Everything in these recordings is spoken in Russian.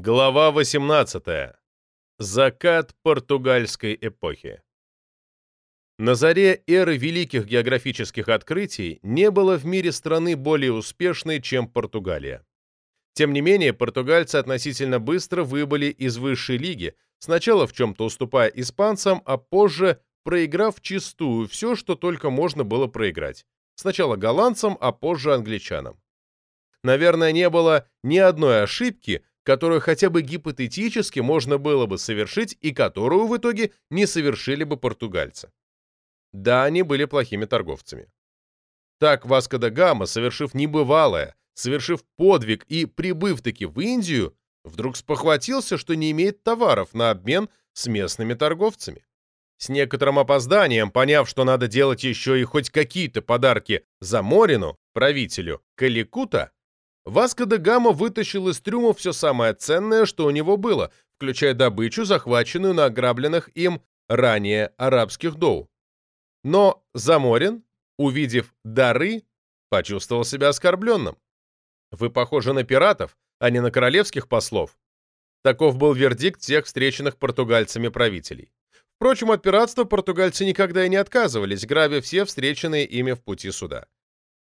Глава 18. Закат португальской эпохи. На заре эры великих географических открытий не было в мире страны более успешной, чем Португалия. Тем не менее, португальцы относительно быстро выбыли из высшей лиги, сначала в чем-то уступая испанцам, а позже проиграв чистую все, что только можно было проиграть. Сначала голландцам, а позже англичанам. Наверное, не было ни одной ошибки, которую хотя бы гипотетически можно было бы совершить и которую в итоге не совершили бы португальцы. Да, они были плохими торговцами. Так Васко да Гама, совершив небывалое, совершив подвиг и прибыв-таки в Индию, вдруг спохватился, что не имеет товаров на обмен с местными торговцами. С некоторым опозданием, поняв, что надо делать еще и хоть какие-то подарки за Морину, правителю Каликута, Васко де Гама вытащил из трюма все самое ценное, что у него было, включая добычу, захваченную на ограбленных им ранее арабских доу. Но Заморин, увидев дары, почувствовал себя оскорбленным. Вы похожи на пиратов, а не на королевских послов. Таков был вердикт всех встреченных португальцами правителей. Впрочем, от пиратства португальцы никогда и не отказывались, грабя все встреченные ими в пути суда.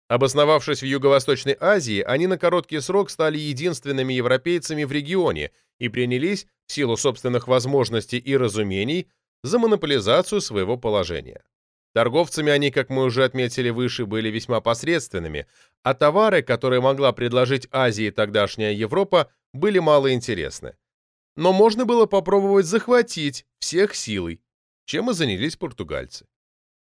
Обосновавшись в Юго-Восточной Азии, они на короткий срок стали единственными европейцами в регионе и принялись, в силу собственных возможностей и разумений, за монополизацию своего положения. Торговцами они, как мы уже отметили выше, были весьма посредственными, а товары, которые могла предложить Азии тогдашняя Европа, были малоинтересны. Но можно было попробовать захватить всех силой, чем и занялись португальцы.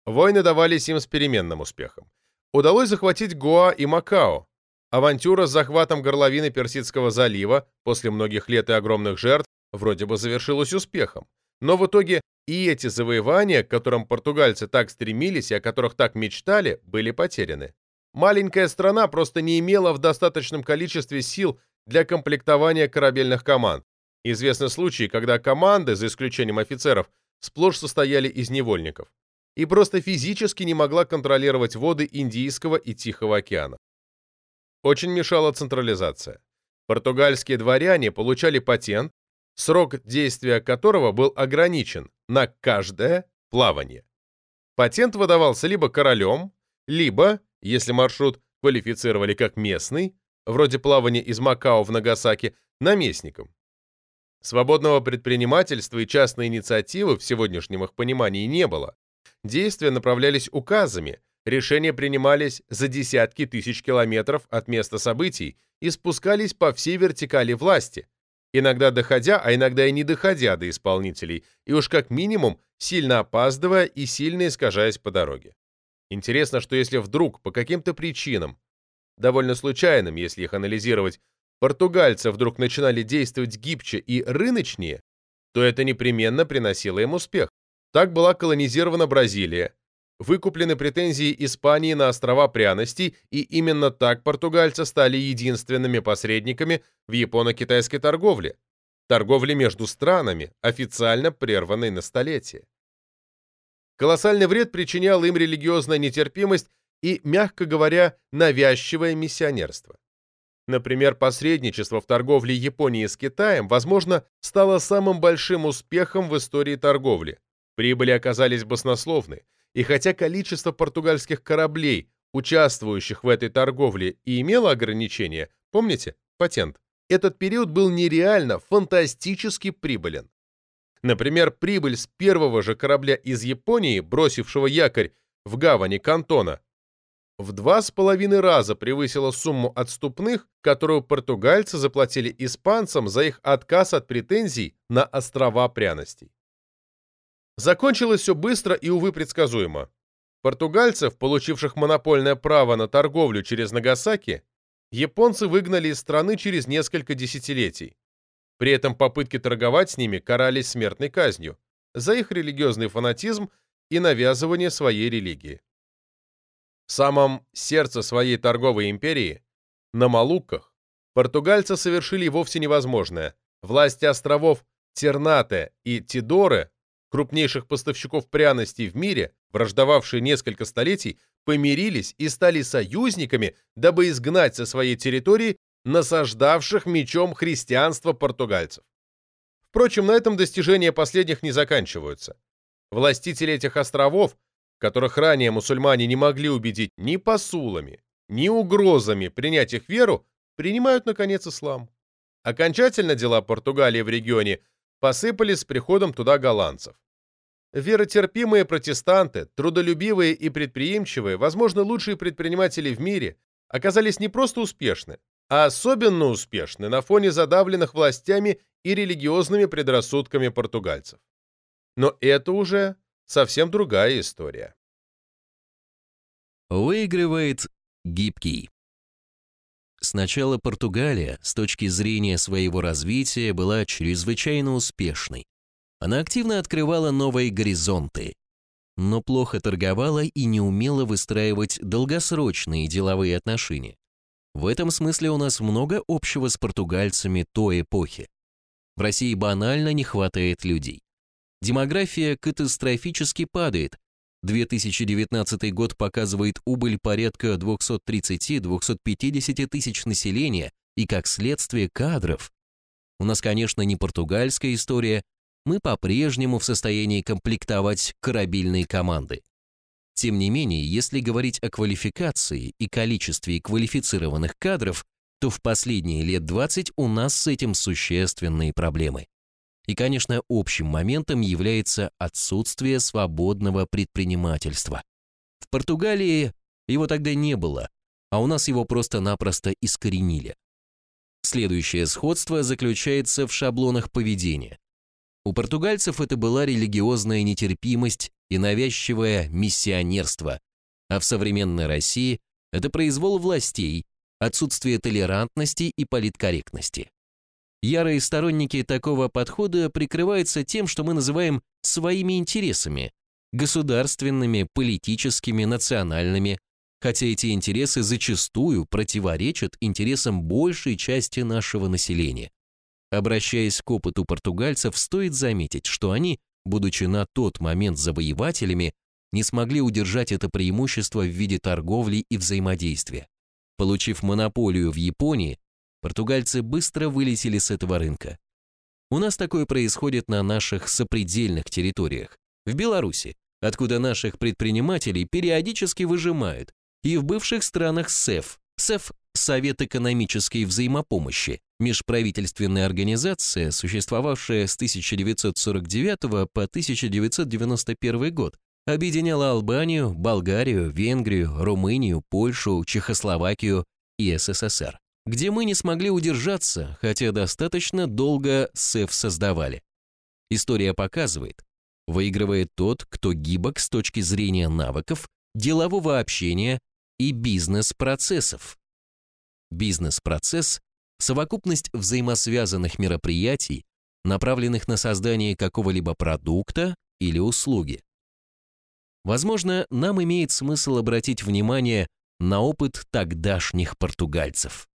Войны давались им с переменным успехом удалось захватить Гоа и Макао. Авантюра с захватом горловины Персидского залива после многих лет и огромных жертв вроде бы завершилась успехом. Но в итоге и эти завоевания, к которым португальцы так стремились и о которых так мечтали, были потеряны. Маленькая страна просто не имела в достаточном количестве сил для комплектования корабельных команд. Известны случаи, когда команды, за исключением офицеров, сплошь состояли из невольников и просто физически не могла контролировать воды Индийского и Тихого океанов. Очень мешала централизация. Португальские дворяне получали патент, срок действия которого был ограничен на каждое плавание. Патент выдавался либо королем, либо, если маршрут квалифицировали как местный, вроде плавания из Макао в Нагасаки, наместником. Свободного предпринимательства и частной инициативы в сегодняшнем их понимании не было. Действия направлялись указами, решения принимались за десятки тысяч километров от места событий и спускались по всей вертикали власти, иногда доходя, а иногда и не доходя до исполнителей, и уж как минимум сильно опаздывая и сильно искажаясь по дороге. Интересно, что если вдруг по каким-то причинам, довольно случайным, если их анализировать, португальцы вдруг начинали действовать гибче и рыночнее, то это непременно приносило им успех. Так была колонизирована Бразилия, выкуплены претензии Испании на острова пряностей, и именно так португальцы стали единственными посредниками в японо-китайской торговле, торговле между странами, официально прерванной на столетие. Колоссальный вред причиняла им религиозная нетерпимость и, мягко говоря, навязчивое миссионерство. Например, посредничество в торговле Японии с Китаем, возможно, стало самым большим успехом в истории торговли. Прибыли оказались баснословны, и хотя количество португальских кораблей, участвующих в этой торговле, и имело ограничения, помните, патент, этот период был нереально, фантастически прибылен. Например, прибыль с первого же корабля из Японии, бросившего якорь в гавани Кантона, в два с половиной раза превысила сумму отступных, которую португальцы заплатили испанцам за их отказ от претензий на острова пряностей. Закончилось все быстро и, увы, предсказуемо. Португальцев, получивших монопольное право на торговлю через Нагасаки, японцы выгнали из страны через несколько десятилетий. При этом попытки торговать с ними карались смертной казнью за их религиозный фанатизм и навязывание своей религии. В самом сердце своей торговой империи, на Малукках, португальцы совершили вовсе невозможное. Власти островов Тернате и Тидоре крупнейших поставщиков пряностей в мире, враждовавшие несколько столетий, помирились и стали союзниками, дабы изгнать со своей территории насаждавших мечом христианство португальцев. Впрочем, на этом достижения последних не заканчиваются. Властители этих островов, которых ранее мусульмане не могли убедить ни посулами, ни угрозами принять их веру, принимают, наконец, ислам. Окончательно дела Португалии в регионе посыпались с приходом туда голландцев. Веротерпимые протестанты, трудолюбивые и предприимчивые, возможно, лучшие предприниматели в мире, оказались не просто успешны, а особенно успешны на фоне задавленных властями и религиозными предрассудками португальцев. Но это уже совсем другая история. Выигрывает гибкий. Сначала Португалия, с точки зрения своего развития, была чрезвычайно успешной. Она активно открывала новые горизонты, но плохо торговала и не умела выстраивать долгосрочные деловые отношения. В этом смысле у нас много общего с португальцами той эпохи. В России банально не хватает людей. Демография катастрофически падает. 2019 год показывает убыль порядка 230-250 тысяч населения и, как следствие, кадров. У нас, конечно, не португальская история, мы по-прежнему в состоянии комплектовать корабельные команды. Тем не менее, если говорить о квалификации и количестве квалифицированных кадров, то в последние лет 20 у нас с этим существенные проблемы. И, конечно, общим моментом является отсутствие свободного предпринимательства. В Португалии его тогда не было, а у нас его просто-напросто искоренили. Следующее сходство заключается в шаблонах поведения. У португальцев это была религиозная нетерпимость и навязчивое миссионерство, а в современной России это произвол властей, отсутствие толерантности и политкорректности. Ярые сторонники такого подхода прикрываются тем, что мы называем своими интересами – государственными, политическими, национальными, хотя эти интересы зачастую противоречат интересам большей части нашего населения. Обращаясь к опыту португальцев, стоит заметить, что они, будучи на тот момент завоевателями, не смогли удержать это преимущество в виде торговли и взаимодействия. Получив монополию в Японии, португальцы быстро вылетели с этого рынка. У нас такое происходит на наших сопредельных территориях. В Беларуси, откуда наших предпринимателей периодически выжимают, и в бывших странах СЭФ. СЭФ – Совет экономической взаимопомощи, межправительственная организация, существовавшая с 1949 по 1991 год, объединяла Албанию, Болгарию, Венгрию, Румынию, Польшу, Чехословакию и СССР, где мы не смогли удержаться, хотя достаточно долго СЭФ создавали. История показывает, выигрывает тот, кто гибок с точки зрения навыков, делового общения и бизнес-процессов. Бизнес-процесс – совокупность взаимосвязанных мероприятий, направленных на создание какого-либо продукта или услуги. Возможно, нам имеет смысл обратить внимание на опыт тогдашних португальцев.